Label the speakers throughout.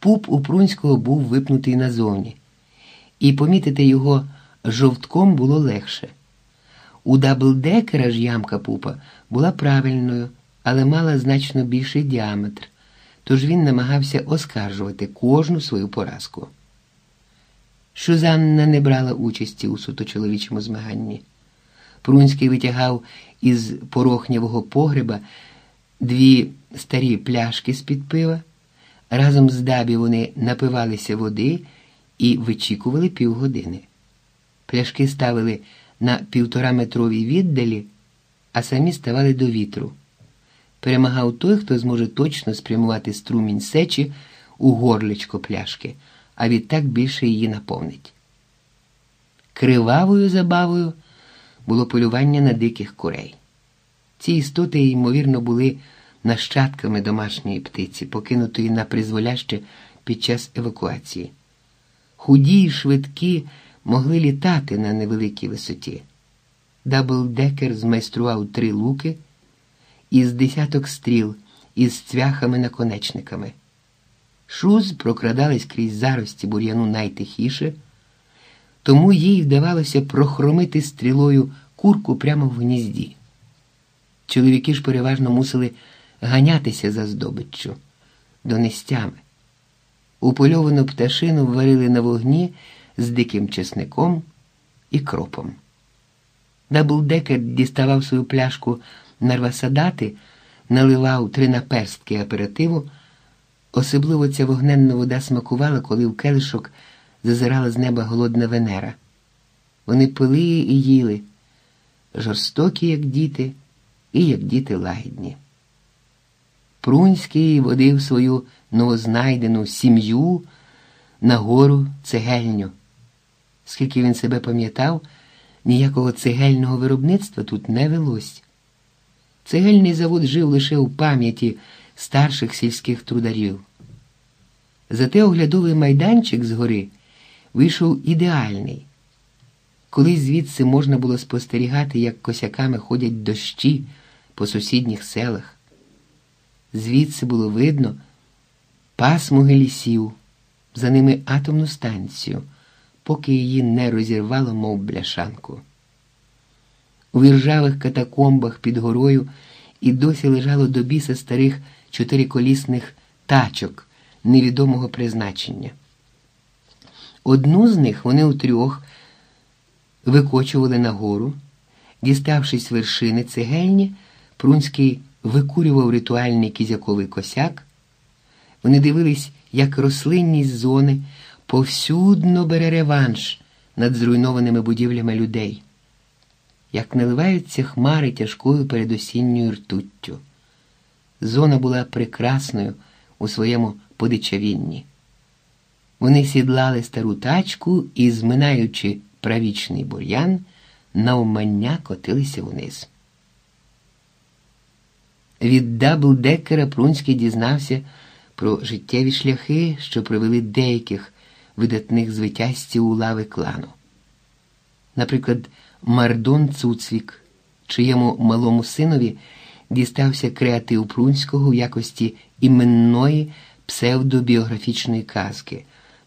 Speaker 1: Пуп у Прунського був випнутий назовні, і помітити його жовтком було легше. У даблдекера ж ямка пупа була правильною, але мала значно більший діаметр, тож він намагався оскаржувати кожну свою поразку. Шузанна не брала участі у суто чоловічому змаганні. Прунський витягав із порохнявого погреба дві старі пляшки з-під пива. Разом з дабі вони напивалися води і вичікували півгодини. Пляшки ставили на півтораметровій віддалі, а самі ставали до вітру. Перемагав той, хто зможе точно спрямувати струмінь сечі у горлечко пляшки, а відтак більше її наповнить. Кривавою забавою було полювання на диких курей. Ці істоти, ймовірно, були нащадками домашньої птиці, покинутої на призволяще під час евакуації. Худі й швидкі могли літати на невеликій висоті. Даблдекер змайстрував три луки із десяток стріл із цвяхами-наконечниками. Шуз прокрадались крізь зарості бур'яну найтихіше, тому їй вдавалося прохромити стрілою курку прямо в гнізді. Чоловіки ж переважно мусили ганятися за здобиччю донестями. Упольовану пташину варили на вогні з диким чесником і кропом. Даблдекер діставав свою пляшку нарвасадати, наливав три наперстки аперативу. Особливо ця вогненна вода смакувала, коли в келишок зазирала з неба голодна Венера. Вони пили і їли, жорстокі, як діти, і як діти лагідні. Прунський водив свою новознайдену сім'ю на гору цегельню. Скільки він себе пам'ятав, ніякого цегельного виробництва тут не велось. Цегельний завод жив лише у пам'яті старших сільських трударів. Зате оглядовий майданчик згори вийшов ідеальний. Колись звідси можна було спостерігати, як косяками ходять дощі по сусідніх селах. Звідси було видно пасмуги лісів, за ними атомну станцію, поки її не розірвало, мов бляшанку. У віржавих катакомбах під горою і досі лежало до біса старих чотириколісних тачок невідомого призначення. Одну з них вони утрьох викочували нагору, діставшись вершини цегельні, Прунський викурював ритуальний кізяковий косяк. Вони дивились, як рослинність зони повсюдно бере реванш над зруйнованими будівлями людей, як наливаються хмари тяжкою передосінньою ртуттю. Зона була прекрасною у своєму подичавінні. Вони сідлали стару тачку і, зминаючи правічний бур'ян, навмання котилися вниз. Від Даблдекера Прунський дізнався про життєві шляхи, що привели деяких видатних звитязців у лави клану. Наприклад, Мардон Цуцвік, чиєму малому синові дістався креатив Прунського в якості іменної псевдобіографічної казки,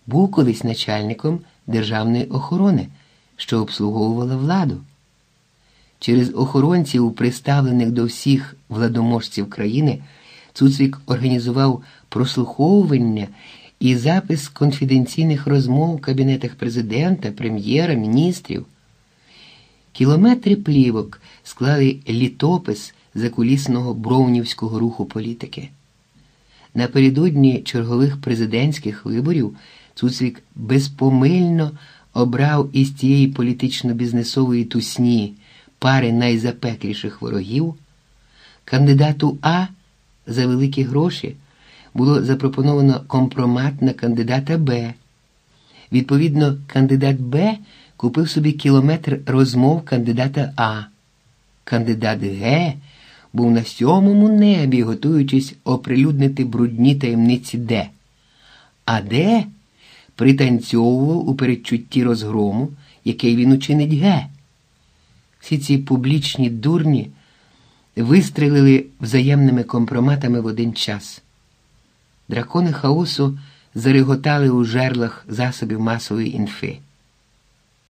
Speaker 1: був колись начальником державної охорони, що обслуговувала владу. Через охоронців, приставлених до всіх владоможців країни, Цуцвік організував прослуховування і запис конфіденційних розмов в кабінетах президента, прем'єра, міністрів. Кілометри плівок склали літопис закулісного бровнівського руху політики. Напередодні чергових президентських виборів Цуцвік безпомильно обрав із тієї політично-бізнесової тусні пари найзапекліших ворогів, кандидату А за великі гроші було запропоновано компромат на кандидата Б. Відповідно, кандидат Б купив собі кілометр розмов кандидата А. Кандидат Г був на сьомому небі, готуючись оприлюднити брудні таємниці Д. А Д пританцьовував у передчутті розгрому, який він учинить Г. Всі ці публічні дурні вистрелили взаємними компроматами в один час. Дракони хаосу зареготали у жерлах засобів масової інфи.